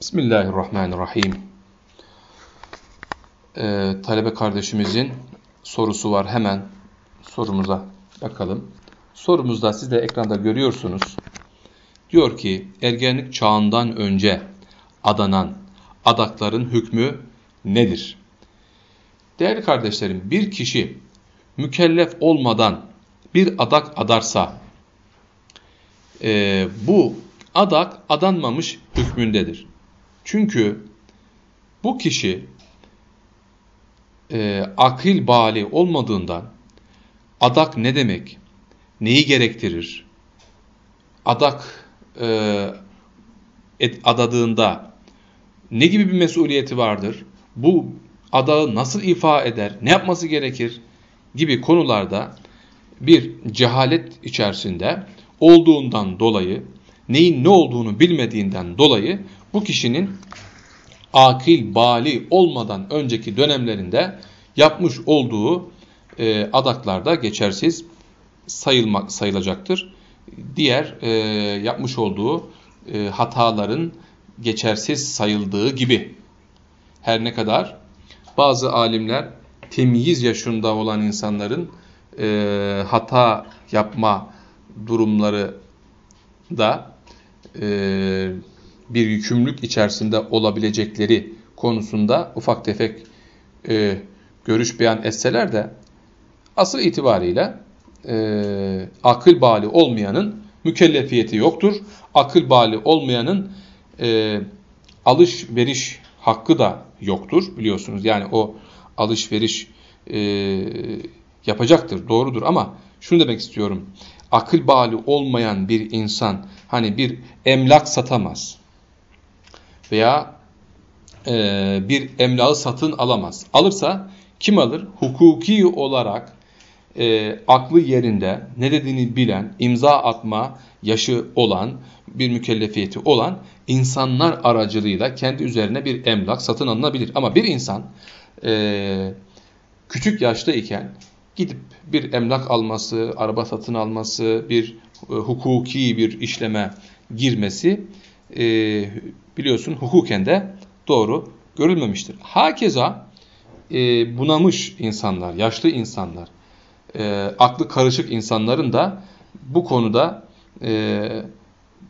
Bismillahirrahmanirrahim. Ee, talebe kardeşimizin sorusu var. Hemen sorumuza bakalım. Sorumuzda siz de ekranda görüyorsunuz. Diyor ki ergenlik çağından önce adanan adakların hükmü nedir? Değerli kardeşlerim bir kişi mükellef olmadan bir adak adarsa e, bu adak adanmamış hükmündedir. Çünkü bu kişi e, akil bali olmadığından adak ne demek, neyi gerektirir, adak e, et, adadığında ne gibi bir mesuliyeti vardır, bu adağı nasıl ifa eder, ne yapması gerekir? Gibi konularda bir cehalet içerisinde olduğundan dolayı, neyin ne olduğunu bilmediğinden dolayı bu kişinin akil, bali olmadan önceki dönemlerinde yapmış olduğu e, adaklarda geçersiz sayılmak sayılacaktır. Diğer e, yapmış olduğu e, hataların geçersiz sayıldığı gibi. Her ne kadar bazı alimler temyiz yaşında olan insanların e, hata yapma durumları da e, bir yükümlülük içerisinde olabilecekleri konusunda ufak tefek e, görüş beyan etseler de asıl itibariyle e, akıl bali olmayanın mükellefiyeti yoktur. Akıl bali olmayanın e, alışveriş hakkı da yoktur biliyorsunuz. Yani o alışveriş e, yapacaktır, doğrudur ama şunu demek istiyorum. Akıl bali olmayan bir insan hani bir emlak satamaz veya e, bir emlağı satın alamaz. Alırsa kim alır? Hukuki olarak e, aklı yerinde ne dediğini bilen, imza atma yaşı olan, bir mükellefiyeti olan insanlar aracılığıyla kendi üzerine bir emlak satın alınabilir. Ama bir insan e, küçük yaştayken gidip bir emlak alması, araba satın alması, bir e, hukuki bir işleme girmesi e, biliyorsun hukuken de doğru görülmemiştir. Hakeza e, bunamış insanlar, yaşlı insanlar, e, aklı karışık insanların da bu konuda e,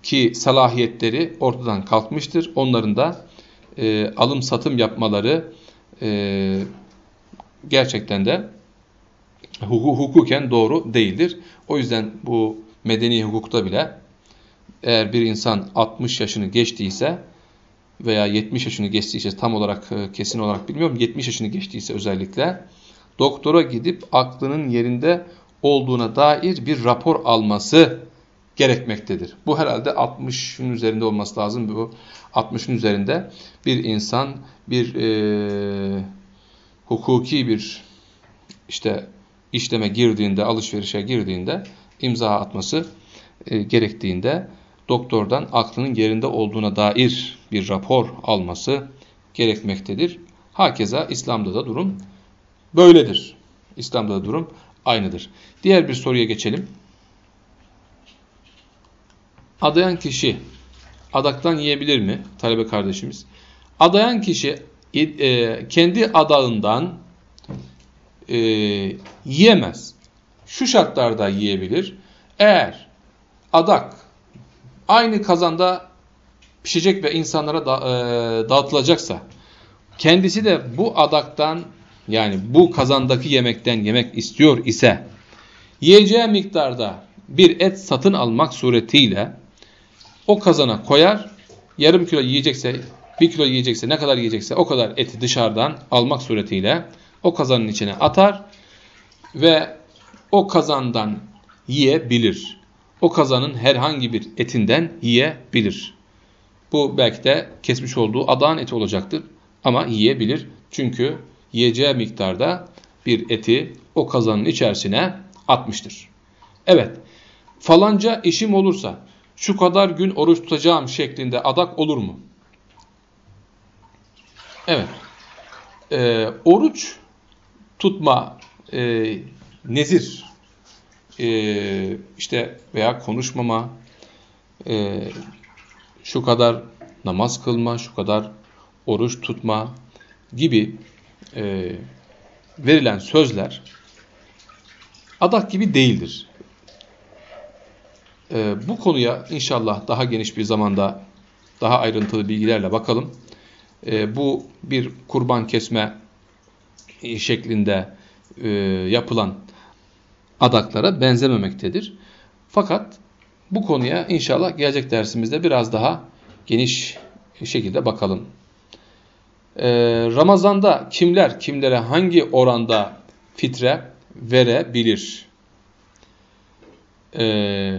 ki salahiyetleri ortadan kalkmıştır. Onların da e, alım satım yapmaları e, gerçekten de hukuken doğru değildir. O yüzden bu medeni hukukta bile eğer bir insan 60 yaşını geçtiyse veya 70 yaşını geçtiyse tam olarak e, kesin olarak bilmiyorum 70 yaşını geçtiyse özellikle doktora gidip aklının yerinde olduğuna dair bir rapor alması gerekmektedir. Bu herhalde 60'ın üzerinde olması lazım. Bu 60'ın üzerinde bir insan bir e, hukuki bir işte işleme girdiğinde, alışverişe girdiğinde imza atması e, gerektiğinde doktordan aklının yerinde olduğuna dair bir rapor alması gerekmektedir. Hakeza İslam'da da durum böyledir. İslam'da da durum aynıdır. Diğer bir soruya geçelim. Adayan kişi adaktan yiyebilir mi? Talebe kardeşimiz. Adayan kişi e, kendi adağından e, yiyemez. Şu şartlarda yiyebilir. Eğer adak aynı kazanda pişecek ve insanlara da, e, dağıtılacaksa kendisi de bu adaktan yani bu kazandaki yemekten yemek istiyor ise yiyeceği miktarda bir et satın almak suretiyle o kazana koyar yarım kilo yiyecekse bir kilo yiyecekse ne kadar yiyecekse o kadar eti dışarıdan almak suretiyle o kazanın içine atar ve o kazandan yiyebilir. O kazanın herhangi bir etinden yiyebilir. Bu belki de kesmiş olduğu adağın eti olacaktır ama yiyebilir. Çünkü yiyeceği miktarda bir eti o kazanın içerisine atmıştır. Evet falanca işim olursa şu kadar gün oruç tutacağım şeklinde adak olur mu? Evet. Ee, oruç tutma e, nezir e, işte veya konuşmama e, şu kadar namaz kılma, şu kadar oruç tutma gibi e, verilen sözler adak gibi değildir. Bu konuya inşallah daha geniş bir zamanda daha ayrıntılı bilgilerle bakalım. Bu bir kurban kesme şeklinde yapılan adaklara benzememektedir. Fakat bu konuya inşallah gelecek dersimizde biraz daha geniş şekilde bakalım. Ee, Ramazan'da kimler kimlere hangi oranda fitre verebilir? Ee,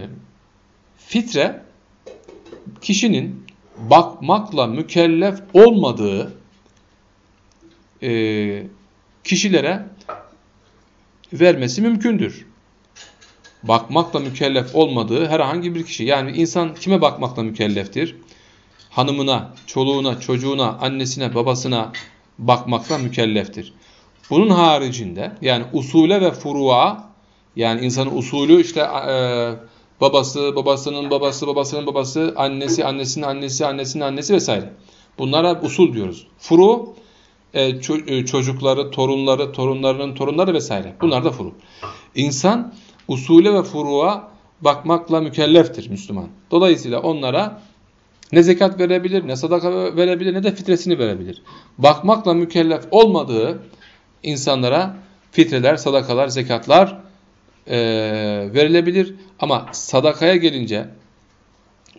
fitre kişinin bakmakla mükellef olmadığı e, kişilere vermesi mümkündür. Bakmakla mükellef olmadığı herhangi bir kişi. Yani insan kime bakmakla mükelleftir? Hanımına, çoluğuna, çocuğuna, annesine, babasına bakmakla mükelleftir. Bunun haricinde yani usule ve furuğa yani insanın usulü işte e, babası, babasının babası, babasının babası, annesi, annesinin annesi, annesinin annesi vesaire. Bunlara usul diyoruz. Furu e, ço e, çocukları, torunları, torunlarının torunları vesaire. Bunlar da furu. İnsan usule ve furuğa bakmakla mükelleftir Müslüman. Dolayısıyla onlara ne zekat verebilir, ne sadaka verebilir, ne de fitresini verebilir. Bakmakla mükellef olmadığı insanlara fitreler, sadakalar, zekatlar e, verilebilir. Ama sadakaya gelince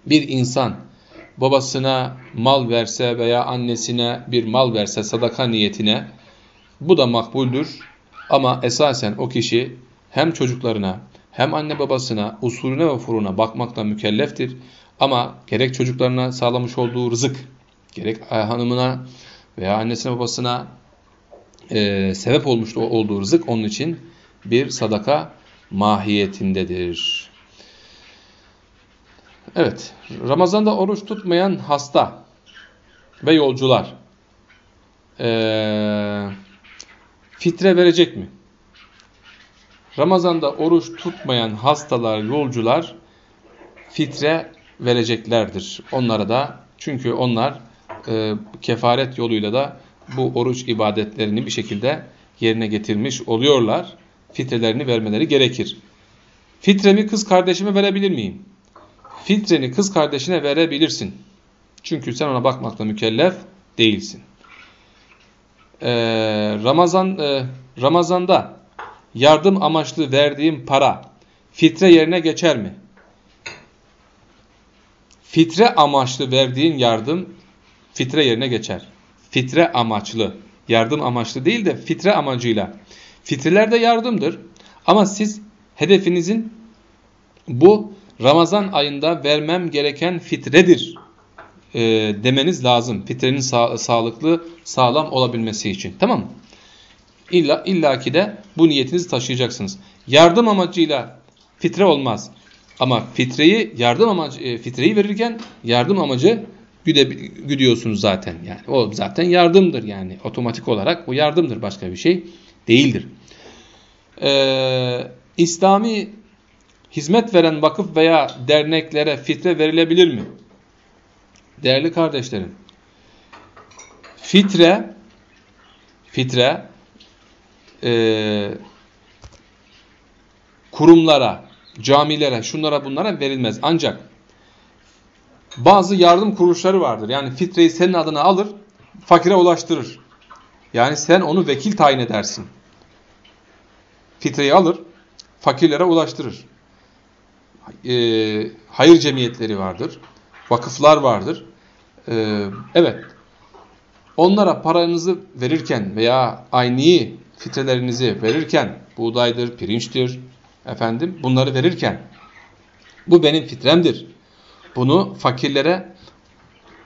bir insan babasına mal verse veya annesine bir mal verse sadaka niyetine bu da makbuldür. Ama esasen o kişi hem çocuklarına hem anne babasına usulüne ve furuna bakmakla mükelleftir. Ama gerek çocuklarına sağlamış olduğu rızık, gerek hanımına veya annesine babasına e, sebep olmuş olduğu rızık onun için bir sadaka mahiyetindedir. Evet, Ramazan'da oruç tutmayan hasta ve yolcular e, fitre verecek mi? Ramazan'da oruç tutmayan hastalar, yolcular fitre vereceklerdir. Onlara da çünkü onlar e, kefaret yoluyla da bu oruç ibadetlerini bir şekilde yerine getirmiş oluyorlar. Fitrelerini vermeleri gerekir. Fitremi kız kardeşime verebilir miyim? Fitreni kız kardeşine verebilirsin. Çünkü sen ona bakmakla mükellef değilsin. Ee, Ramazan e, Ramazanda yardım amaçlı verdiğim para fitre yerine geçer mi? Fitre amaçlı verdiğin yardım fitre yerine geçer. Fitre amaçlı, yardım amaçlı değil de fitre amacıyla. Fitreler de yardımdır. Ama siz hedefinizin bu Ramazan ayında vermem gereken fitredir e, demeniz lazım. Fitrenin sa sağlıklı, sağlam olabilmesi için. Tamam mı? İlla, illaki de bu niyetinizi taşıyacaksınız. Yardım amacıyla fitre olmaz. Ama fitreyi yardım amacı e, fitreyi verirken yardım amacı güde, güdüyorsunuz zaten. Yani o zaten yardımdır yani otomatik olarak bu yardımdır başka bir şey değildir. Ee, İslami hizmet veren vakıf veya derneklere fitre verilebilir mi? Değerli kardeşlerim, fitre fitre e, kurumlara, camilere, şunlara bunlara verilmez. Ancak bazı yardım kuruluşları vardır. Yani fitreyi senin adına alır, fakire ulaştırır. Yani sen onu vekil tayin edersin. Fitreyi alır, fakirlere ulaştırır. E, hayır cemiyetleri vardır, vakıflar vardır. E, evet, onlara paranızı verirken veya aynı fitrelerinizi verirken, buğdaydır, pirinçtir, efendim bunları verirken, bu benim fitremdir. Bunu fakirlere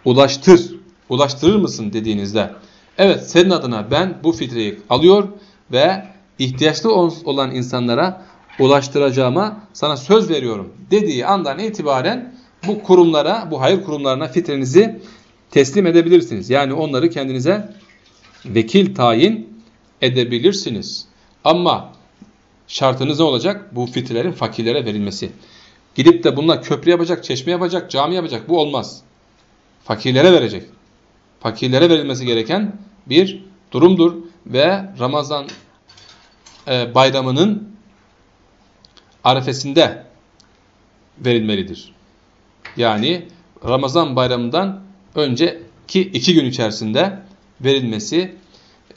ulaştır, ulaştırır mısın dediğinizde, evet senin adına ben bu fitreyi alıyor ve ihtiyaçlı olan insanlara ulaştıracağıma sana söz veriyorum dediği andan itibaren bu kurumlara, bu hayır kurumlarına fitrenizi teslim edebilirsiniz. Yani onları kendinize vekil tayin edebilirsiniz. Ama şartınız ne olacak? Bu fitrelerin fakirlere verilmesi. Gidip de bunlar köprü yapacak, çeşme yapacak, cami yapacak bu olmaz. Fakirlere verecek. Fakirlere verilmesi gereken bir durumdur ve Ramazan e, bayramının arefesinde verilmelidir. Yani Ramazan bayramından önceki iki gün içerisinde verilmesi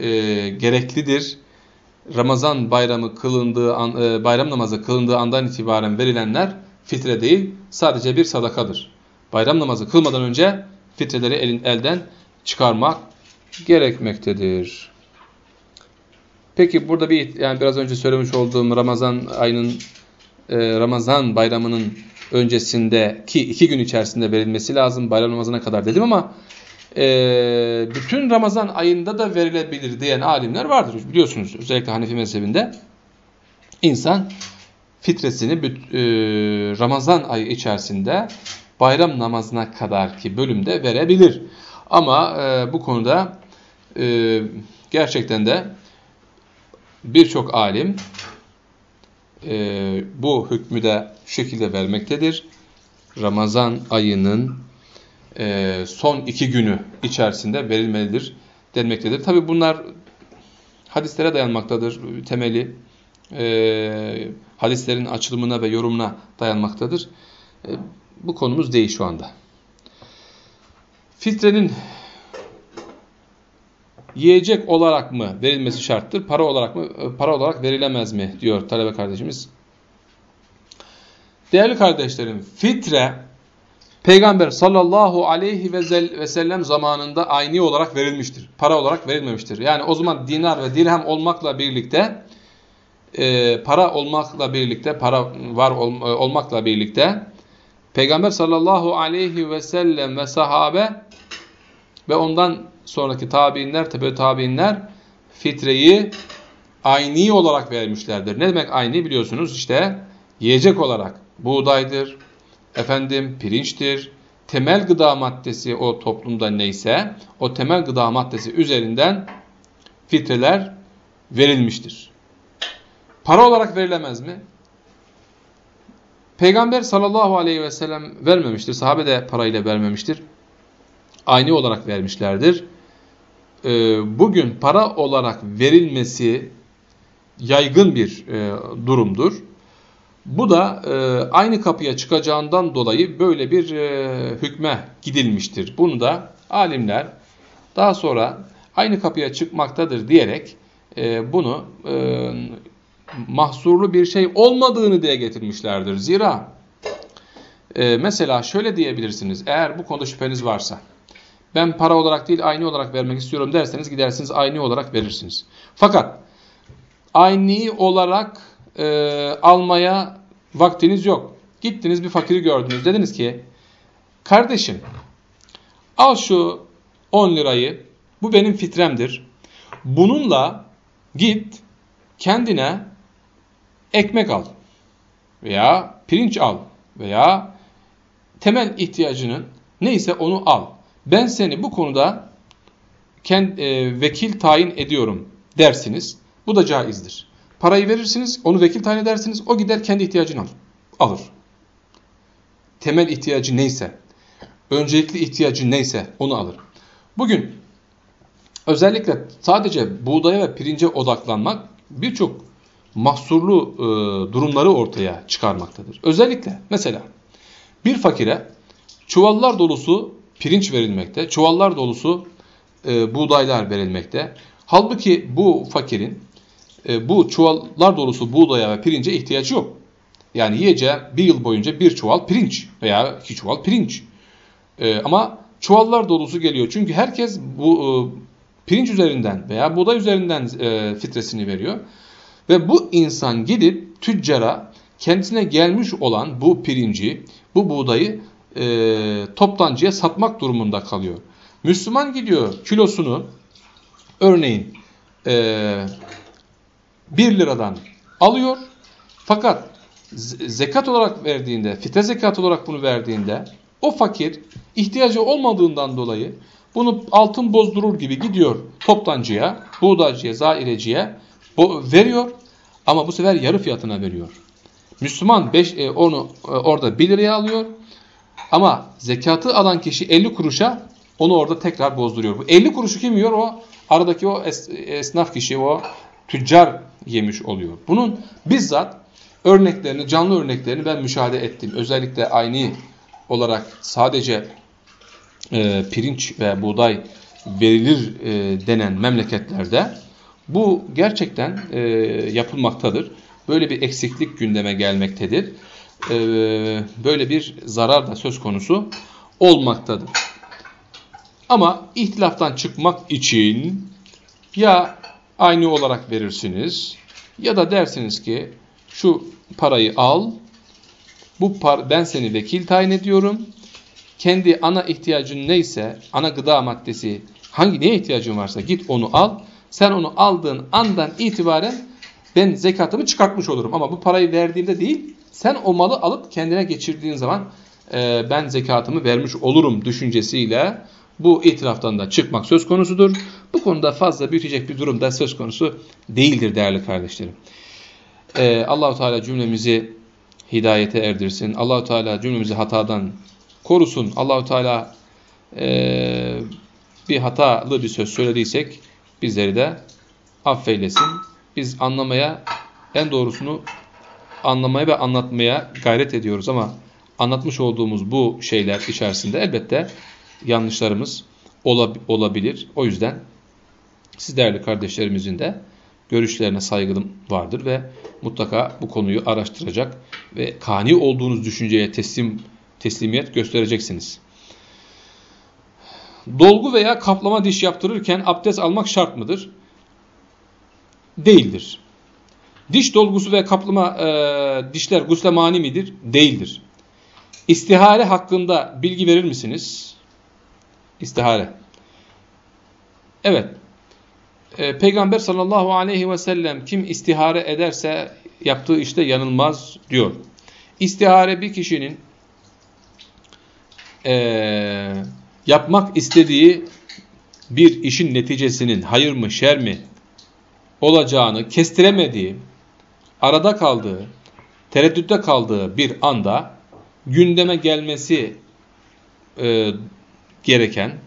e, gereklidir. Ramazan bayramı kılındığı an, e, bayram namazı kılındığı andan itibaren verilenler fitre değil sadece bir sadakadır. Bayram namazı kılmadan önce fitreleri elin, elden çıkarmak gerekmektedir. Peki burada bir yani biraz önce söylemiş olduğum Ramazan ayının e, Ramazan bayramının öncesindeki iki gün içerisinde verilmesi lazım bayram namazına kadar dedim ama e, bütün Ramazan ayında da verilebilir diyen alimler vardır. Biliyorsunuz özellikle Hanefi mezhebinde insan fitresini e, Ramazan ayı içerisinde bayram namazına kadar ki bölümde verebilir. Ama e, bu konuda e, gerçekten de birçok alim e, bu hükmü de şekilde vermektedir. Ramazan ayının e, son iki günü içerisinde verilmelidir denmektedir. Tabi bunlar hadislere dayanmaktadır temeli. E, hadislerin açılımına ve yorumuna dayanmaktadır. E, bu konumuz değil şu anda. Filtrenin yiyecek olarak mı verilmesi şarttır, para olarak mı e, para olarak verilemez mi diyor talebe kardeşimiz. Değerli kardeşlerim, fitre Peygamber sallallahu aleyhi ve sellem zamanında aynı olarak verilmiştir. Para olarak verilmemiştir. Yani o zaman dinar ve dirhem olmakla birlikte e, para olmakla birlikte para var ol, e, olmakla birlikte Peygamber sallallahu aleyhi ve sellem ve sahabe ve ondan sonraki tabiinler, tebe tabiinler fitreyi aynı olarak vermişlerdir. Ne demek aynı biliyorsunuz işte yiyecek olarak buğdaydır, efendim pirinçtir, temel gıda maddesi o toplumda neyse o temel gıda maddesi üzerinden fitreler verilmiştir. Para olarak verilemez mi? Peygamber sallallahu aleyhi ve sellem vermemiştir. Sahabe de parayla vermemiştir. Aynı olarak vermişlerdir. Ee, bugün para olarak verilmesi yaygın bir e, durumdur. Bu da e, aynı kapıya çıkacağından dolayı böyle bir e, hükme gidilmiştir. Bunu da alimler daha sonra aynı kapıya çıkmaktadır diyerek e, bunu e, mahsurlu bir şey olmadığını diye getirmişlerdir. Zira e, mesela şöyle diyebilirsiniz eğer bu konuda şüpheniz varsa ben para olarak değil aynı olarak vermek istiyorum derseniz gidersiniz aynı olarak verirsiniz. Fakat aynı olarak e, almaya vaktiniz yok. Gittiniz bir fakiri gördünüz. Dediniz ki kardeşim al şu 10 lirayı bu benim fitremdir. Bununla git kendine ekmek al veya pirinç al veya temel ihtiyacının neyse onu al. Ben seni bu konuda kend, e, vekil tayin ediyorum dersiniz. Bu da caizdir. Parayı verirsiniz, onu vekil tayin edersiniz, o gider kendi ihtiyacını alır. alır. Temel ihtiyacı neyse, öncelikli ihtiyacı neyse onu alır. Bugün özellikle sadece buğdaya ve pirince odaklanmak birçok mahsurlu e, durumları ortaya çıkarmaktadır. Özellikle mesela bir fakire çuvallar dolusu pirinç verilmekte, çuvallar dolusu e, buğdaylar verilmekte. Halbuki bu fakirin e, bu çuvallar dolusu buğdaya ve pirince ihtiyacı yok. Yani yiyeceği bir yıl boyunca bir çuval pirinç veya iki çuval pirinç. E, ama çuvallar dolusu geliyor. Çünkü herkes bu e, pirinç üzerinden veya buğday üzerinden fitresini veriyor. Ve bu insan gidip tüccara kendisine gelmiş olan bu pirinci, bu buğdayı toptancıya satmak durumunda kalıyor. Müslüman gidiyor kilosunu örneğin 1 liradan alıyor. Fakat zekat olarak verdiğinde, fitre zekat olarak bunu verdiğinde o fakir ihtiyacı olmadığından dolayı bunu altın bozdurur gibi gidiyor toptancıya, buğdaycıya, zaireciye veriyor ama bu sefer yarı fiyatına veriyor. Müslüman beş, e, onu e, orada 1 liraya alıyor. Ama zekatı alan kişi 50 kuruşa onu orada tekrar bozduruyor. Bu 50 kuruşu kim yiyor? O aradaki o es, esnaf kişi, o tüccar yemiş oluyor. Bunun bizzat örneklerini, canlı örneklerini ben müşahede ettim. Özellikle aynı olarak sadece e, pirinç ve buğday verilir e, denen memleketlerde bu gerçekten e, yapılmaktadır. Böyle bir eksiklik gündeme gelmektedir. E, böyle bir zarar da söz konusu olmaktadır. Ama ihtilaftan çıkmak için ya aynı olarak verirsiniz ya da dersiniz ki şu parayı al, bu par ben seni vekil tayin ediyorum. Kendi ana ihtiyacın neyse, ana gıda maddesi, hangi neye ihtiyacın varsa git onu al. Sen onu aldığın andan itibaren ben zekatımı çıkartmış olurum. Ama bu parayı verdiğimde değil, sen o malı alıp kendine geçirdiğin zaman e, ben zekatımı vermiş olurum düşüncesiyle bu itiraftan da çıkmak söz konusudur. Bu konuda fazla büyütecek bir durum da söz konusu değildir değerli kardeşlerim. Ee, Allahu Teala cümlemizi hidayete erdirsin. Allahu Teala cümlemizi hatadan korusun. Allahu Teala e, bir hatalı bir söz söylediysek bizleri de affeylesin. Biz anlamaya en doğrusunu anlamaya ve anlatmaya gayret ediyoruz ama anlatmış olduğumuz bu şeyler içerisinde elbette yanlışlarımız olabilir. O yüzden siz değerli kardeşlerimizin de görüşlerine saygılım vardır ve mutlaka bu konuyu araştıracak ve kani olduğunuz düşünceye teslim teslimiyet göstereceksiniz. Dolgu veya kaplama diş yaptırırken abdest almak şart mıdır? Değildir. Diş dolgusu ve kaplama e, dişler gusle mani midir? Değildir. İstihare hakkında bilgi verir misiniz? İstihare. Evet. Ee, Peygamber sallallahu aleyhi ve sellem kim istihare ederse yaptığı işte yanılmaz diyor. İstihare bir kişinin e, yapmak istediği bir işin neticesinin hayır mı şer mi olacağını kestiremediği, arada kaldığı, tereddütte kaldığı bir anda gündeme gelmesi e, gereken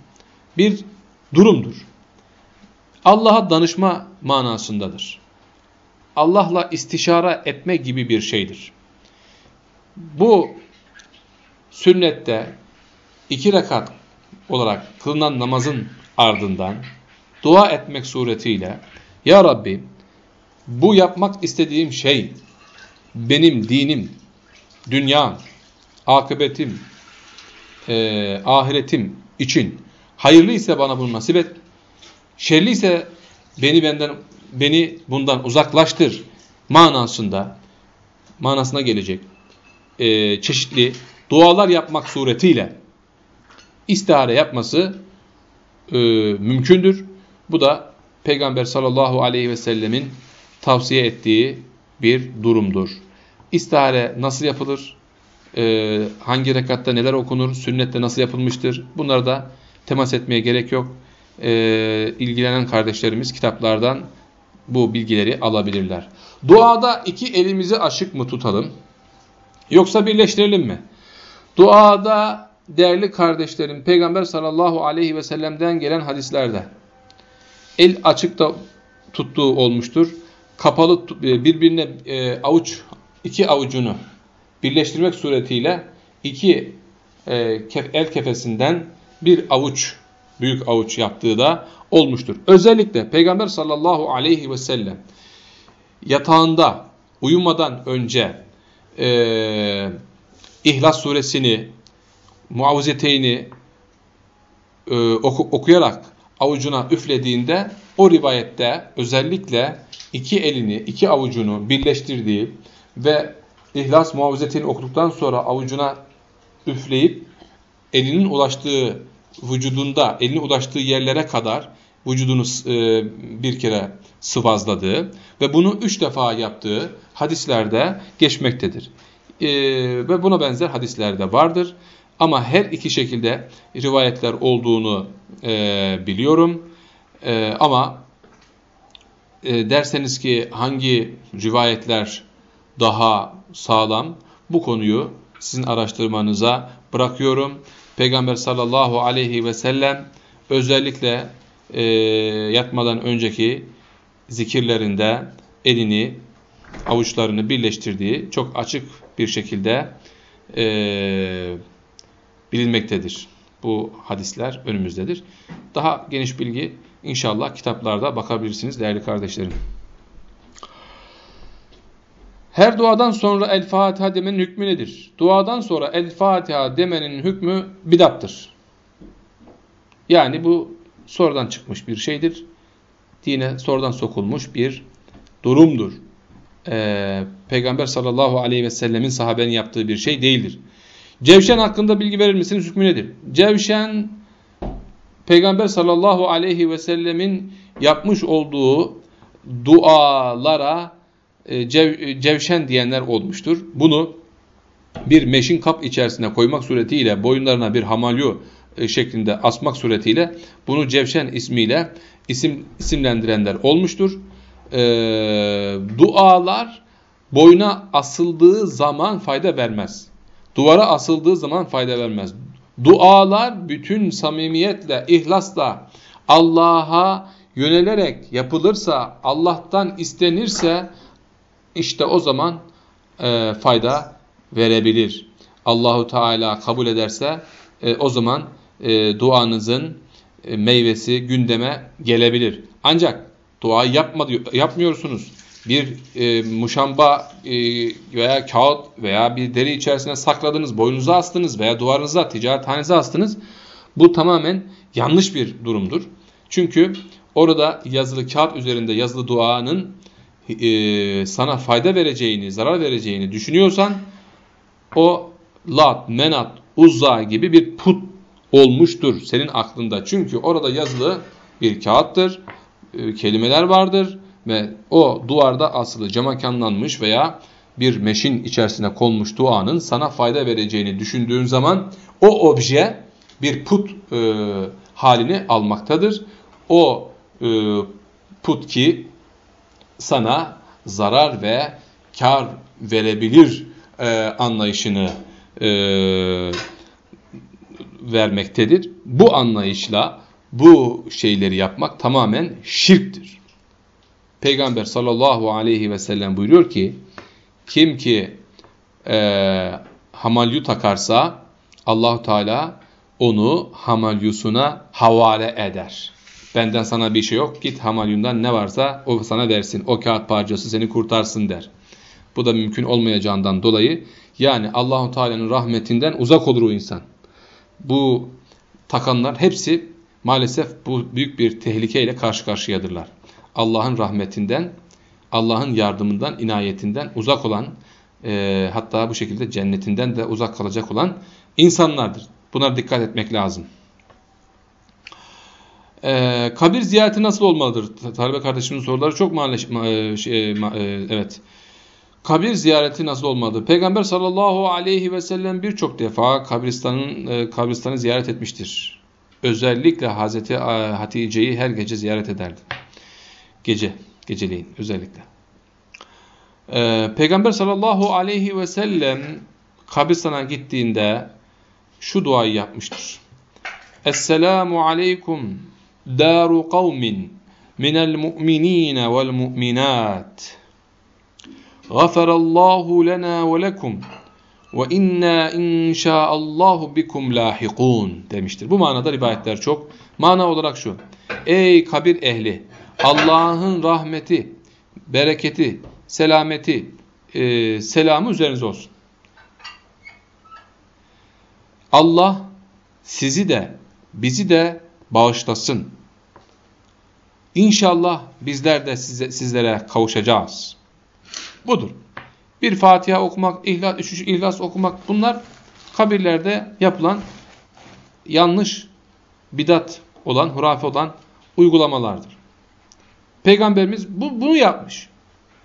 bir durumdur. Allah'a danışma manasındadır. Allah'la istişare etme gibi bir şeydir. Bu sünnette iki rekat olarak kılınan namazın ardından dua etmek suretiyle Ya Rabbi bu yapmak istediğim şey benim dinim, dünyam, akıbetim, e, ahiretim için hayırlı ise bana bunu nasip et. Şerli ise beni benden beni bundan uzaklaştır manasında manasına gelecek e, çeşitli dualar yapmak suretiyle istihare yapması e, mümkündür. Bu da Peygamber sallallahu aleyhi ve sellemin tavsiye ettiği bir durumdur. İstihare nasıl yapılır? e, hangi rekatta neler okunur, sünnette nasıl yapılmıştır bunları da temas etmeye gerek yok. E, ilgilenen kardeşlerimiz kitaplardan bu bilgileri alabilirler. Duada iki elimizi açık mı tutalım yoksa birleştirelim mi? Duada değerli kardeşlerim Peygamber sallallahu aleyhi ve sellem'den gelen hadislerde el açıkta tuttuğu olmuştur. Kapalı e, birbirine e, avuç iki avucunu birleştirmek suretiyle iki e, el kefesinden bir avuç, büyük avuç yaptığı da olmuştur. Özellikle Peygamber sallallahu aleyhi ve sellem yatağında uyumadan önce e, İhlas suresini, muavzeteyni e, oku, okuyarak avucuna üflediğinde o rivayette özellikle iki elini, iki avucunu birleştirdiği ve İhlas muavizetini okuduktan sonra avucuna üfleyip elinin ulaştığı vücudunda, elinin ulaştığı yerlere kadar vücudunu e, bir kere sıvazladığı ve bunu üç defa yaptığı hadislerde geçmektedir. E, ve buna benzer hadislerde vardır. Ama her iki şekilde rivayetler olduğunu e, biliyorum. Ama derseniz ki hangi rivayetler daha sağlam bu konuyu sizin araştırmanıza bırakıyorum. Peygamber sallallahu aleyhi ve sellem özellikle e, yatmadan önceki zikirlerinde elini, avuçlarını birleştirdiği çok açık bir şekilde e, bilinmektedir. Bu hadisler önümüzdedir. Daha geniş bilgi inşallah kitaplarda bakabilirsiniz değerli kardeşlerim. Her duadan sonra El Fatiha demenin hükmü nedir? Duadan sonra El Fatiha demenin hükmü bidattır. Yani bu sonradan çıkmış bir şeydir. Dine sonradan sokulmuş bir durumdur. Ee, Peygamber sallallahu aleyhi ve sellemin sahabenin yaptığı bir şey değildir. Cevşen hakkında bilgi verir misiniz? Hükmü nedir? Cevşen Peygamber sallallahu aleyhi ve sellemin yapmış olduğu dualara cev, e, cevşen diyenler olmuştur. Bunu bir meşin kap içerisine koymak suretiyle boyunlarına bir hamalyo e, şeklinde asmak suretiyle bunu cevşen ismiyle isim isimlendirenler olmuştur. E, dualar boyuna asıldığı zaman fayda vermez. Duvara asıldığı zaman fayda vermez. Dualar bütün samimiyetle, ihlasla Allah'a yönelerek yapılırsa, Allah'tan istenirse işte o zaman e, fayda verebilir. Allahu Teala kabul ederse e, o zaman e, duanızın e, meyvesi gündeme gelebilir. Ancak dua yapma, yapmıyorsunuz. Bir e, muşamba e, veya kağıt veya bir deri içerisine sakladınız, boynunuza astınız veya duvarınıza, ticarethanenize astınız. Bu tamamen yanlış bir durumdur. Çünkü orada yazılı kağıt üzerinde yazılı duanın e, sana fayda vereceğini, zarar vereceğini düşünüyorsan o Lat, Menat, Uzza gibi bir put olmuştur senin aklında. Çünkü orada yazılı bir kağıttır, e, kelimeler vardır ve o duvarda asılı cama kanlanmış veya bir meşin içerisine konmuş duanın sana fayda vereceğini düşündüğün zaman o obje bir put e, halini almaktadır. O e, put ki sana zarar ve kar verebilir e, anlayışını e, vermektedir. Bu anlayışla bu şeyleri yapmak tamamen şirktir. Peygamber sallallahu aleyhi ve sellem buyuruyor ki kim ki e, hamalyu takarsa Allahu Teala onu hamalyusuna havale eder. Benden sana bir şey yok. Git hamalyundan ne varsa o sana versin. O kağıt parçası seni kurtarsın der. Bu da mümkün olmayacağından dolayı yani Allahu Teala'nın rahmetinden uzak olur o insan. Bu takanlar hepsi maalesef bu büyük bir tehlikeyle karşı karşıyadırlar. Allah'ın rahmetinden, Allah'ın yardımından, inayetinden uzak olan, e, hatta bu şekilde cennetinden de uzak kalacak olan insanlardır. Buna dikkat etmek lazım. Ee, kabir ziyareti nasıl olmalıdır? Talebe kardeşimin soruları çok maalesef e, şey, e, evet. Kabir ziyareti nasıl olmalıdır? Peygamber sallallahu aleyhi ve sellem birçok defa kabristanın e, kabristanı ziyaret etmiştir. Özellikle Hazreti Hatice'yi her gece ziyaret ederdi. Gece, geceleyin özellikle. Ee, Peygamber sallallahu aleyhi ve sellem kabristana gittiğinde şu duayı yapmıştır. Esselamu aleykum daru kavmin minel mu'minine vel mu'minat. Gafarallahu lena ve lekum ve inna inşaallahu bikum lahikun demiştir. Bu manada rivayetler çok. Mana olarak şu. Ey kabir ehli Allah'ın rahmeti, bereketi, selameti, e, selamı üzerinize olsun. Allah sizi de bizi de bağışlasın. İnşallah bizler de size, sizlere kavuşacağız. Budur. Bir Fatiha okumak, ihlas, üç, üç ihlas okumak bunlar kabirlerde yapılan yanlış, bidat olan, hurafe olan uygulamalardır. Peygamberimiz bu, bunu yapmış.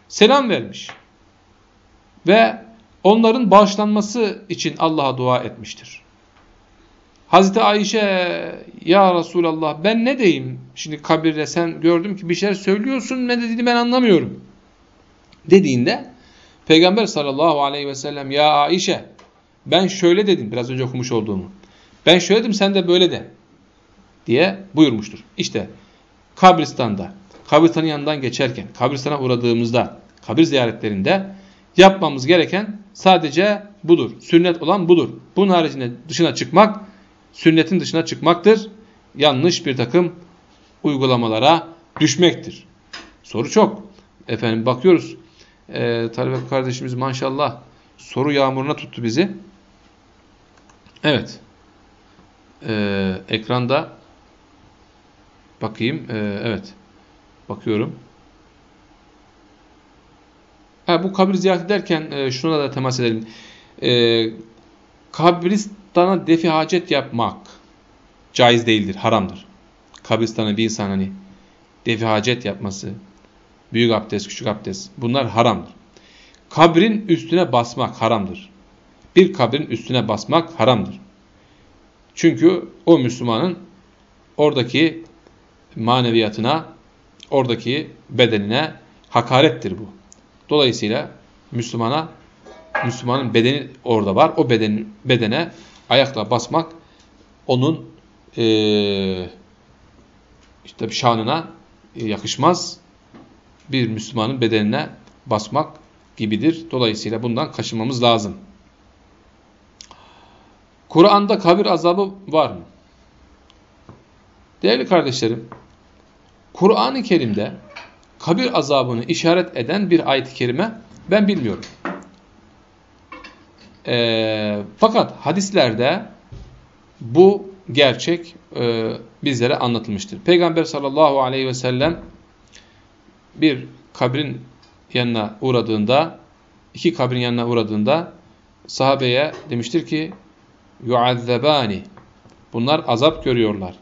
Selam vermiş. Ve onların bağışlanması için Allah'a dua etmiştir. Hazreti Ayşe ya Resulallah ben ne diyeyim? Şimdi kabirde sen gördüm ki bir şeyler söylüyorsun ne dediğini ben anlamıyorum. Dediğinde Peygamber sallallahu aleyhi ve sellem ya Ayşe Ben şöyle dedim biraz önce okumuş olduğumu. Ben şöyle dedim sen de böyle de diye buyurmuştur. İşte kabristanda, kabristanın yanından geçerken, kabristana uğradığımızda, kabir ziyaretlerinde yapmamız gereken sadece budur. Sünnet olan budur. Bunun haricinde dışına çıkmak, sünnetin dışına çıkmaktır. Yanlış bir takım uygulamalara düşmektir. Soru çok. Efendim bakıyoruz. Ee, talebe kardeşimiz maşallah soru yağmuruna tuttu bizi. Evet. Ee, ekranda bakayım. Ee, evet. Bakıyorum. Ha, bu kabir ziyareti derken e, şuna da temas edelim. E, kabristana defi hacet yapmak caiz değildir, haramdır. Kabristana bir insan hani defi hacet yapması, büyük abdest, küçük abdest bunlar haramdır. Kabrin üstüne basmak haramdır. Bir kabrin üstüne basmak haramdır. Çünkü o Müslümanın oradaki maneviyatına, oradaki bedenine hakarettir bu. Dolayısıyla Müslümana, Müslümanın bedeni orada var. O beden, bedene ayakla basmak onun e, işte şanına yakışmaz. Bir Müslümanın bedenine basmak gibidir. Dolayısıyla bundan kaçınmamız lazım. Kur'an'da kabir azabı var mı? Değerli kardeşlerim, Kur'an-ı Kerim'de kabir azabını işaret eden bir ayet-i kerime ben bilmiyorum. E, fakat hadislerde bu gerçek e, bizlere anlatılmıştır. Peygamber sallallahu aleyhi ve sellem bir kabrin yanına uğradığında, iki kabrin yanına uğradığında sahabeye demiştir ki yuazzebani bunlar azap görüyorlar.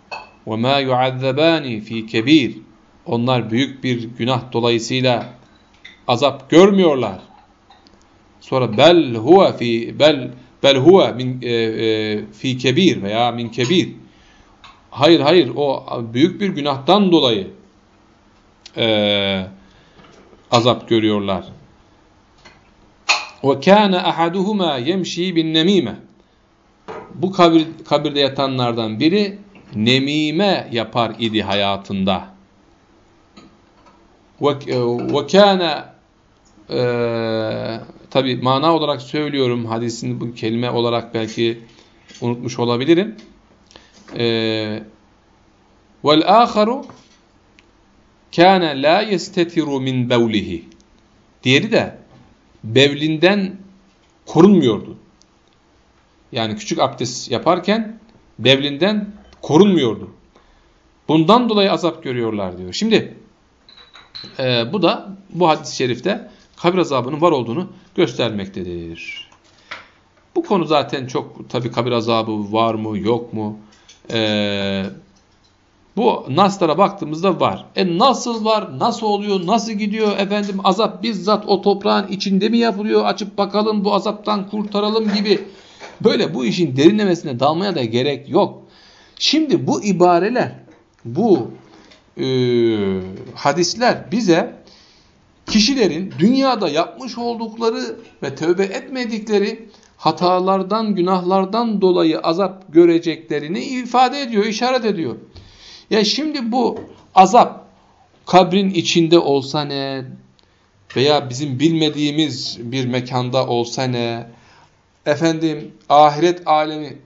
Ve ma fi kebir onlar büyük bir günah dolayısıyla azap görmüyorlar. Sonra bel huve fi bel bel huve min e, e, fi kebir veya min kebir. Hayır hayır o büyük bir günahtan dolayı e, azap görüyorlar. Ve kana ahaduhuma yemşi bin nemime. Bu kabir, kabirde yatanlardan biri nemime yapar idi hayatında. Ve e, tabi mana olarak söylüyorum hadisin bu kelime olarak belki unutmuş olabilirim. E, vel âkharu kâne la yestetiru min bevlihi. Diğeri de bevlinden korunmuyordu. Yani küçük abdest yaparken bevlinden korunmuyordu. Bundan dolayı azap görüyorlar diyor. Şimdi e, bu da bu hadis-i şerifte kabir azabının var olduğunu göstermektedir. Bu konu zaten çok tabi kabir azabı var mı yok mu? E, bu naslara baktığımızda var. E nasıl var? Nasıl oluyor? Nasıl gidiyor? Efendim azap bizzat o toprağın içinde mi yapılıyor? Açıp bakalım bu azaptan kurtaralım gibi. Böyle bu işin derinlemesine dalmaya da gerek yok. Şimdi bu ibareler, bu e, hadisler bize kişilerin dünyada yapmış oldukları ve tövbe etmedikleri hatalardan, günahlardan dolayı azap göreceklerini ifade ediyor, işaret ediyor. Ya şimdi bu azap kabrin içinde olsa ne veya bizim bilmediğimiz bir mekanda olsa ne efendim ahiret alemi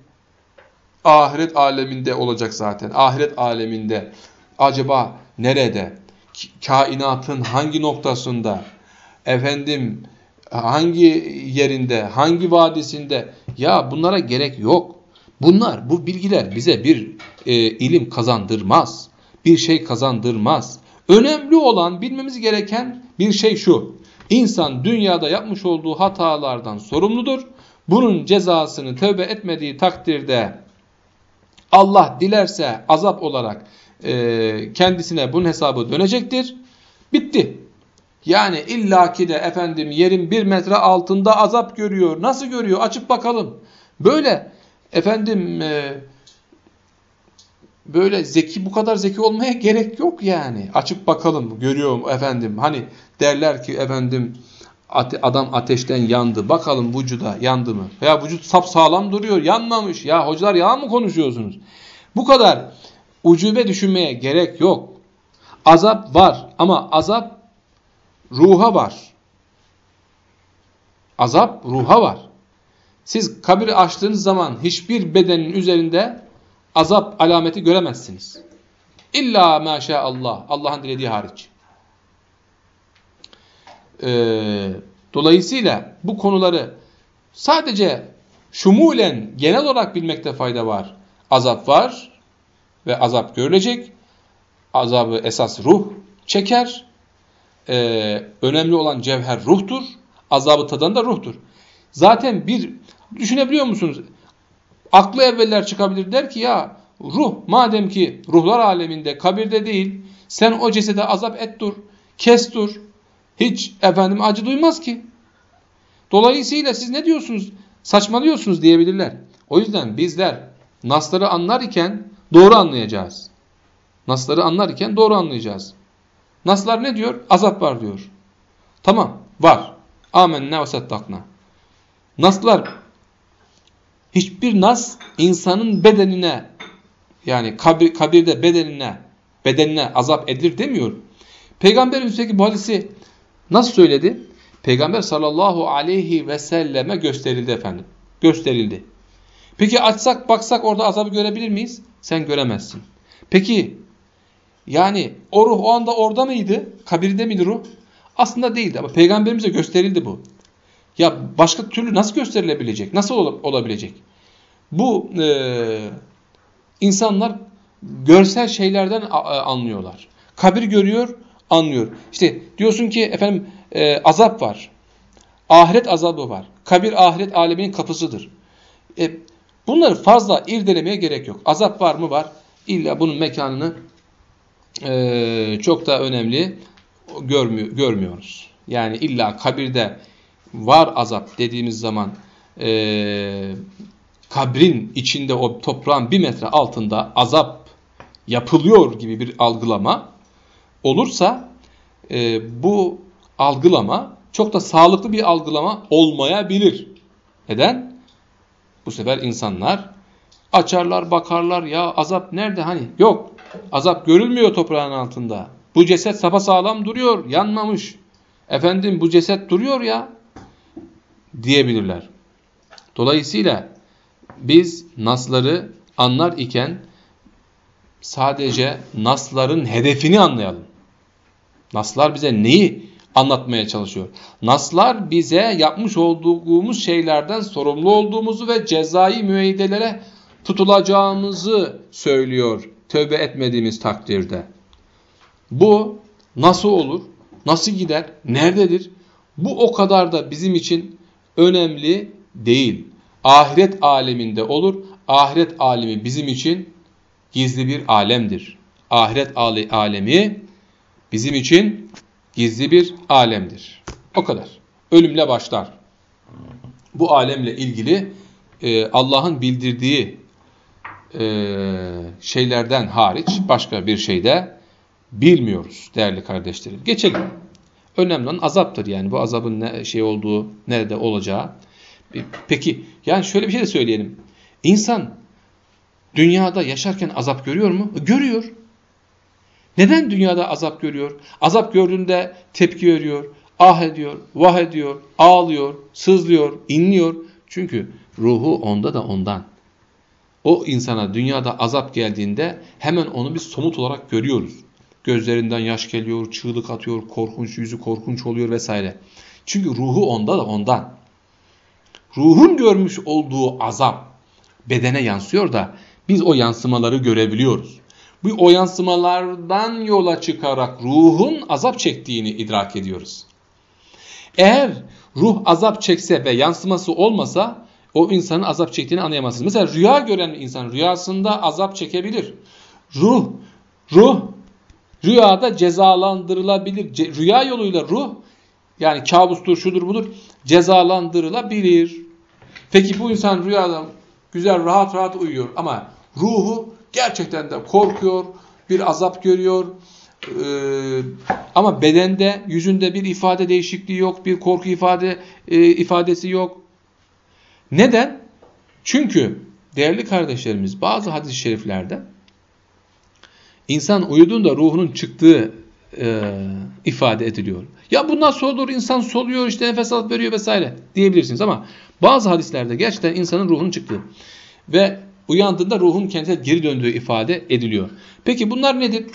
ahiret aleminde olacak zaten. Ahiret aleminde acaba nerede? Kainatın hangi noktasında? Efendim hangi yerinde? Hangi vadisinde? Ya bunlara gerek yok. Bunlar, bu bilgiler bize bir e, ilim kazandırmaz. Bir şey kazandırmaz. Önemli olan bilmemiz gereken bir şey şu. İnsan dünyada yapmış olduğu hatalardan sorumludur. Bunun cezasını tövbe etmediği takdirde Allah dilerse azap olarak e, kendisine bunun hesabı dönecektir. Bitti. Yani illaki de efendim yerin bir metre altında azap görüyor. Nasıl görüyor? Açıp bakalım. Böyle efendim e, böyle zeki bu kadar zeki olmaya gerek yok yani. Açıp bakalım görüyorum efendim. Hani derler ki efendim adam ateşten yandı. Bakalım vücuda yandı mı? Veya vücut sap sağlam duruyor. Yanmamış. Ya hocalar yalan mı konuşuyorsunuz? Bu kadar ucube düşünmeye gerek yok. Azap var ama azap ruha var. Azap ruha var. Siz kabiri açtığınız zaman hiçbir bedenin üzerinde azap alameti göremezsiniz. İlla maşallah. Allah'ın dilediği hariç. Ee, dolayısıyla bu konuları sadece şumulen genel olarak bilmekte fayda var. Azap var ve azap görülecek. Azabı esas ruh çeker. Ee, önemli olan cevher ruhtur. Azabı tadan da ruhtur. Zaten bir düşünebiliyor musunuz? Aklı evveller çıkabilir der ki ya ruh madem ki ruhlar aleminde kabirde değil sen o cesede azap et dur, kes dur. Hiç efendim acı duymaz ki. Dolayısıyla siz ne diyorsunuz? Saçmalıyorsunuz diyebilirler. O yüzden bizler nasları anlar iken doğru anlayacağız. Nasları anlar iken doğru anlayacağız. Naslar ne diyor? Azap var diyor. Tamam var. Amenna ve settakna. Naslar hiçbir nas insanın bedenine yani kabir, kabirde bedenine bedenine azap edilir demiyor. Peygamberimizdeki bu hadisi nasıl söyledi? Peygamber sallallahu aleyhi ve selleme gösterildi efendim. Gösterildi. Peki açsak baksak orada azabı görebilir miyiz? Sen göremezsin. Peki yani o ruh o anda orada mıydı? Kabirde miydi ruh? Aslında değildi ama peygamberimize gösterildi bu. Ya başka türlü nasıl gösterilebilecek? Nasıl ol olabilecek? Bu e, insanlar görsel şeylerden anlıyorlar. Kabir görüyor, anlıyor. İşte diyorsun ki efendim e, azap var. Ahiret azabı var. Kabir ahiret aleminin kapısıdır. E, bunları fazla irdelemeye gerek yok. Azap var mı? Var. İlla bunun mekanını e, çok da önemli görmüyor, görmüyoruz. Yani illa kabirde var azap dediğimiz zaman e, kabrin içinde o toprağın bir metre altında azap yapılıyor gibi bir algılama olursa e, bu algılama çok da sağlıklı bir algılama olmayabilir. Neden? Bu sefer insanlar açarlar bakarlar ya azap nerede hani yok azap görülmüyor toprağın altında. Bu ceset sapasağlam duruyor yanmamış. Efendim bu ceset duruyor ya diyebilirler. Dolayısıyla biz nasları anlar iken sadece nasların hedefini anlayalım. Naslar bize neyi anlatmaya çalışıyor? Naslar bize yapmış olduğumuz şeylerden sorumlu olduğumuzu ve cezai müeyyidelere tutulacağımızı söylüyor tövbe etmediğimiz takdirde. Bu nasıl olur? Nasıl gider? Nerededir? Bu o kadar da bizim için önemli değil. Ahiret aleminde olur. Ahiret alemi bizim için gizli bir alemdir. Ahiret alemi bizim için gizli bir alemdir. O kadar. Ölümle başlar. Bu alemle ilgili e, Allah'ın bildirdiği e, şeylerden hariç başka bir şey de bilmiyoruz değerli kardeşlerim. Geçelim. Önemli olan azaptır yani bu azabın ne şey olduğu, nerede olacağı. Peki yani şöyle bir şey de söyleyelim. İnsan dünyada yaşarken azap görüyor mu? Görüyor. Neden dünyada azap görüyor? Azap gördüğünde tepki veriyor, ah ediyor, vah ediyor, ağlıyor, sızlıyor, inliyor. Çünkü ruhu onda da ondan. O insana dünyada azap geldiğinde hemen onu biz somut olarak görüyoruz. Gözlerinden yaş geliyor, çığlık atıyor, korkunç yüzü korkunç oluyor vesaire. Çünkü ruhu onda da ondan. Ruhun görmüş olduğu azap bedene yansıyor da biz o yansımaları görebiliyoruz. Bu o yansımalardan yola çıkarak ruhun azap çektiğini idrak ediyoruz. Eğer ruh azap çekse ve yansıması olmasa o insanın azap çektiğini anlayamazsınız. Mesela rüya gören insan rüyasında azap çekebilir. Ruh, ruh rüyada cezalandırılabilir. Ce rüya yoluyla ruh yani kabustur, şudur budur cezalandırılabilir. Peki bu insan rüyada güzel rahat rahat uyuyor ama ruhu gerçekten de korkuyor, bir azap görüyor, Ee, ama bedende, yüzünde bir ifade değişikliği yok, bir korku ifade e, ifadesi yok. Neden? Çünkü değerli kardeşlerimiz bazı hadis-i şeriflerde insan uyuduğunda ruhunun çıktığı e, ifade ediliyor. Ya bu nasıl olur? İnsan soluyor işte nefes alıp veriyor vesaire diyebilirsiniz ama bazı hadislerde gerçekten insanın ruhunun çıktığı ve uyandığında ruhun kendisine geri döndüğü ifade ediliyor. Peki bunlar nedir?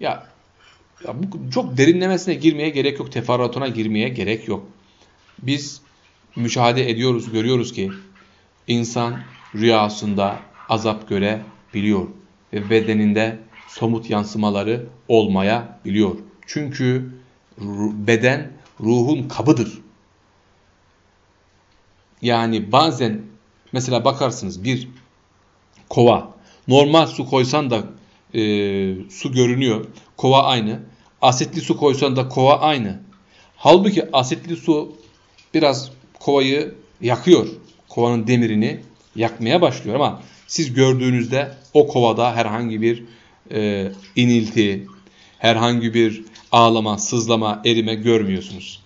Ya, ya bu çok derinlemesine girmeye gerek yok. Teferruatına girmeye gerek yok. Biz müşahede ediyoruz, görüyoruz ki insan rüyasında azap görebiliyor ve bedeninde somut yansımaları olmaya biliyor. Çünkü beden ruhun kabıdır. Yani bazen mesela bakarsınız bir kova normal su koysan da e, su görünüyor. Kova aynı. Asitli su koysan da kova aynı. Halbuki asitli su biraz kovayı yakıyor. Kovanın demirini yakmaya başlıyor ama siz gördüğünüzde o kovada herhangi bir e, inilti, herhangi bir ağlama, sızlama, erime görmüyorsunuz.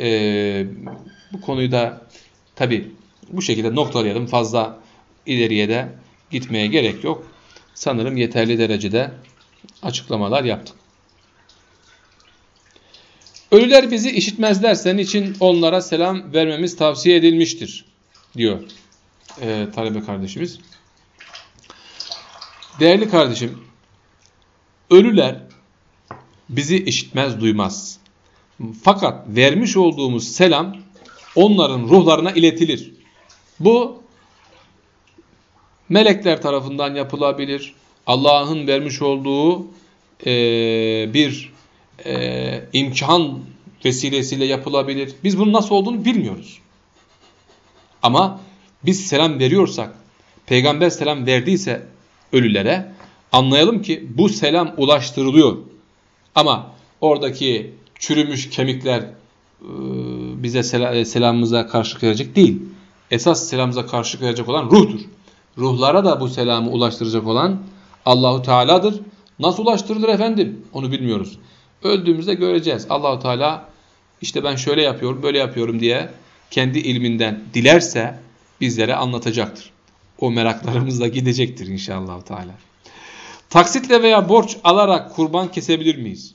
E, bu konuyu da tabi bu şekilde noktalayalım. Fazla ileriye de gitmeye gerek yok. Sanırım yeterli derecede açıklamalar yaptık. Ölüler bizi işitmezlerse için onlara selam vermemiz tavsiye edilmiştir diyor e, talebe kardeşimiz. Değerli kardeşim, ölüler bizi işitmez duymaz. Fakat vermiş olduğumuz selam onların ruhlarına iletilir. Bu melekler tarafından yapılabilir. Allah'ın vermiş olduğu e, bir e, imkan vesilesiyle yapılabilir. Biz bunun nasıl olduğunu bilmiyoruz. Ama biz selam veriyorsak, peygamber selam verdiyse ölülere anlayalım ki bu selam ulaştırılıyor. Ama oradaki çürümüş kemikler e, bize selamımıza karşılık verecek değil. Esas selamımıza karşılık verecek olan ruhtur. Ruhlara da bu selamı ulaştıracak olan Allahu Teala'dır. Nasıl ulaştırılır efendim? Onu bilmiyoruz. Öldüğümüzde göreceğiz. Allahu Teala işte ben şöyle yapıyorum, böyle yapıyorum diye kendi ilminden dilerse bizlere anlatacaktır. O meraklarımız da gidecektir inşallah Teala. Taksitle veya borç alarak kurban kesebilir miyiz?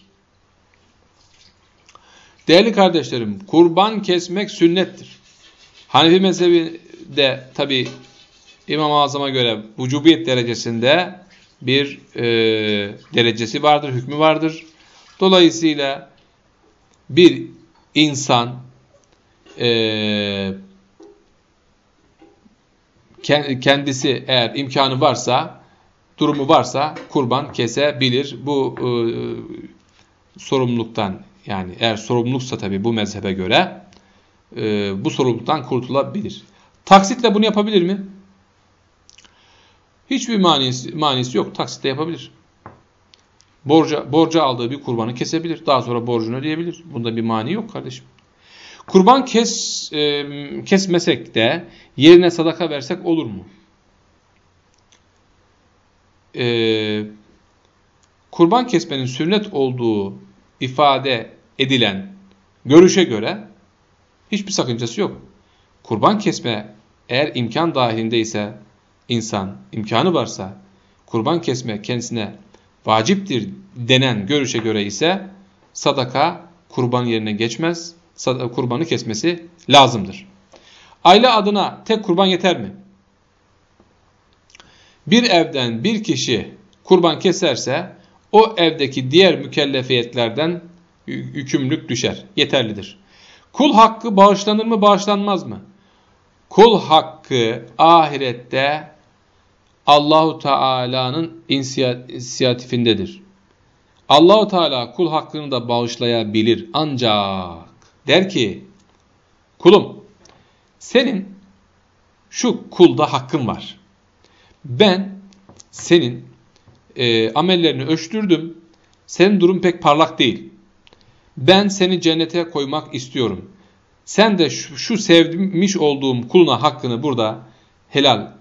Değerli kardeşlerim, kurban kesmek sünnettir. Hanefi mezhebi de tabi İmam-ı Azam'a göre vücubiyet derecesinde bir e, derecesi vardır, hükmü vardır. Dolayısıyla bir insan e, kendisi eğer imkanı varsa, durumu varsa kurban kesebilir. Bu e, sorumluluktan yani eğer sorumluluksa tabii bu mezhebe göre e, bu sorumluluktan kurtulabilir. Taksitle bunu yapabilir mi? Hiçbir manisi, manisi yok. Taksitle yapabilir. Borca, borca aldığı bir kurbanı kesebilir. Daha sonra borcunu ödeyebilir. Bunda bir mani yok kardeşim. Kurban kes, e, kesmesek de yerine sadaka versek olur mu? E, kurban kesmenin sünnet olduğu ifade edilen görüşe göre hiçbir sakıncası yok. Kurban kesme eğer imkan dahilindeyse insan, imkanı varsa kurban kesme kendisine vaciptir denen görüşe göre ise sadaka kurban yerine geçmez kurbanı kesmesi lazımdır. Aile adına tek kurban yeter mi? Bir evden bir kişi kurban keserse o evdeki diğer mükellefiyetlerden yükümlülük düşer. Yeterlidir. Kul hakkı bağışlanır mı bağışlanmaz mı? Kul hakkı ahirette Allahu Teala'nın inisiyatifindedir. Allahu Teala kul hakkını da bağışlayabilir ancak Der ki kulum senin şu kulda hakkın var. Ben senin e, amellerini ölçtürdüm. Senin durum pek parlak değil. Ben seni cennete koymak istiyorum. Sen de şu, şu sevmiş olduğum kuluna hakkını burada helal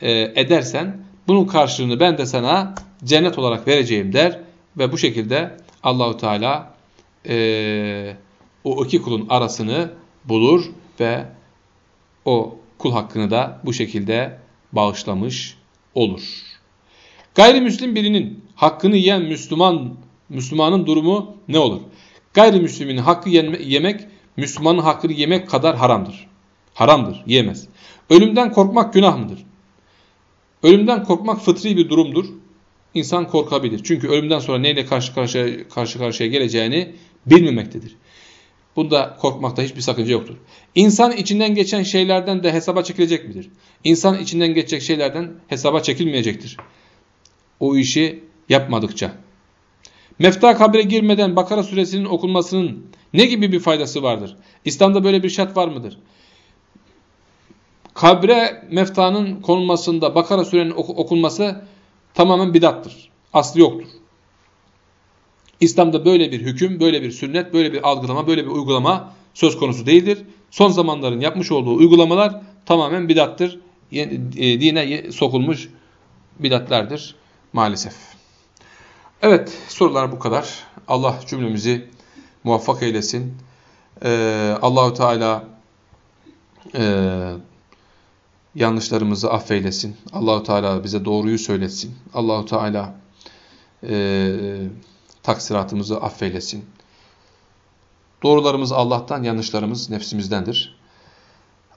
e, edersen bunun karşılığını ben de sana cennet olarak vereceğim der Ve bu şekilde Allahu Teala e, o iki kulun arasını bulur ve o kul hakkını da bu şekilde bağışlamış olur. Gayrimüslim birinin hakkını yiyen Müslüman Müslümanın durumu ne olur? Gayrimüslimin hakkı yemek Müslümanın hakkını yemek kadar haramdır. Haramdır, yiyemez. Ölümden korkmak günah mıdır? Ölümden korkmak fıtri bir durumdur. İnsan korkabilir. Çünkü ölümden sonra neyle karşı karşıya, karşı karşıya geleceğini bilmemektedir. Bunda korkmakta hiçbir sakınca yoktur. İnsan içinden geçen şeylerden de hesaba çekilecek midir? İnsan içinden geçecek şeylerden hesaba çekilmeyecektir. O işi yapmadıkça. Mefta kabre girmeden Bakara suresinin okunmasının ne gibi bir faydası vardır? İslam'da böyle bir şart var mıdır? Kabre meftanın konulmasında Bakara surenin okunması tamamen bidattır. Aslı yoktur. İslam'da böyle bir hüküm, böyle bir sünnet, böyle bir algılama, böyle bir uygulama söz konusu değildir. Son zamanların yapmış olduğu uygulamalar tamamen bidattır. E, dine sokulmuş bidatlerdir maalesef. Evet sorular bu kadar. Allah cümlemizi muvaffak eylesin. Ee, Allahu Teala e, yanlışlarımızı affeylesin. Allahu Teala bize doğruyu söyletsin. Allahu Teala e, taksiratımızı affeylesin. Doğrularımız Allah'tan, yanlışlarımız nefsimizdendir.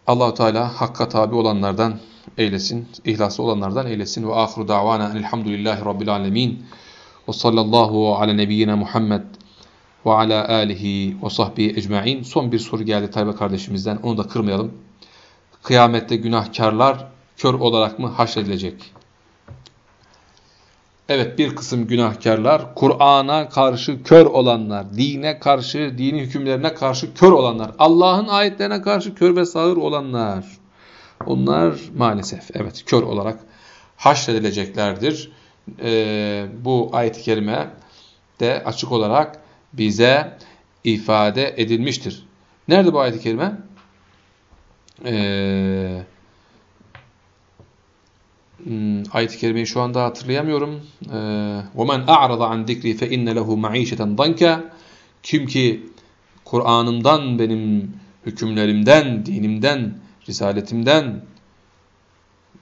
Allahu Teala hakka tabi olanlardan eylesin, ihlaslı olanlardan eylesin. Ve ahiru davana elhamdülillahi rabbil alemin. Ve sallallahu ala nebiyyina Muhammed ve ala alihi ve sahbihi ecma'in. Son bir soru geldi Tayba kardeşimizden. Onu da kırmayalım. Kıyamette günahkarlar kör olarak mı haşredilecek? Evet bir kısım günahkarlar Kur'an'a karşı kör olanlar, dine karşı, dini hükümlerine karşı kör olanlar, Allah'ın ayetlerine karşı kör ve sağır olanlar. Onlar maalesef evet kör olarak haşredileceklerdir Ee, bu ayet-i kerime de açık olarak bize ifade edilmiştir. Nerede bu ayet-i kerime? Eee Hmm, ayet-i kerimeyi şu anda hatırlayamıyorum. وَمَنْ أَعْرَضَ عَنْ ذِكْرِ فَاِنَّ لَهُ مَعِيشَةً ضَنْكَ Kim ki Kur'an'ımdan, benim hükümlerimden, dinimden, risaletimden,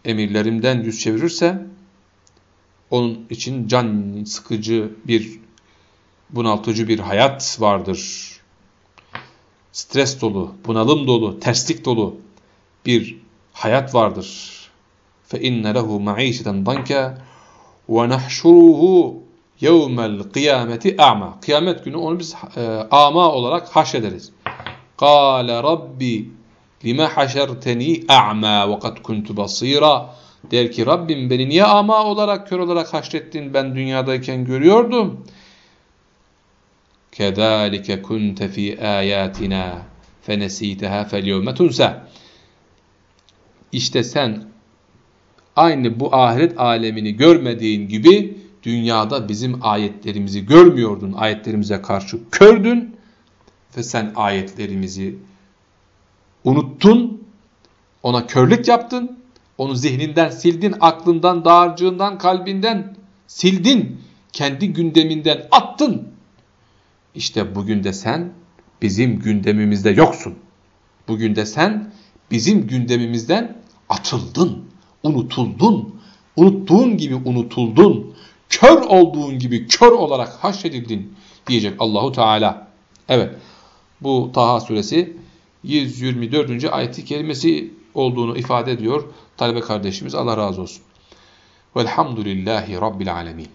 emirlerimden yüz çevirirse onun için can sıkıcı bir, bunaltıcı bir hayat vardır. Stres dolu, bunalım dolu, terslik dolu bir hayat vardır. فَاِنَّ لَهُ مَعِيشَةً ضَنْكَ وَنَحْشُرُهُ يَوْمَ الْقِيَامَةِ اَعْمَى Kıyamet günü onu biz e, ama olarak haşrederiz. قَالَ رَبِّ لِمَا حَشَرْتَنِي اَعْمَى وَقَدْ كُنْتُ بَصِيرًا Der ki Rabbim beni niye ama olarak kör olarak haşrettin ben dünyadayken görüyordum. Kedalike kunte fi ayatina fenesiteha felyevme tunsa. İşte sen aynı bu ahiret alemini görmediğin gibi dünyada bizim ayetlerimizi görmüyordun. Ayetlerimize karşı kördün ve sen ayetlerimizi unuttun. Ona körlük yaptın onu zihninden sildin, aklından, dağarcığından, kalbinden sildin. Kendi gündeminden attın. İşte bugün de sen bizim gündemimizde yoksun. Bugün de sen bizim gündemimizden atıldın unutuldun. Unuttuğun gibi unutuldun. Kör olduğun gibi kör olarak haşredildin diyecek Allahu Teala. Evet bu Taha suresi 124. ayeti kelimesi olduğunu ifade ediyor talebe kardeşimiz Allah razı olsun. Velhamdülillahi Rabbil alemin.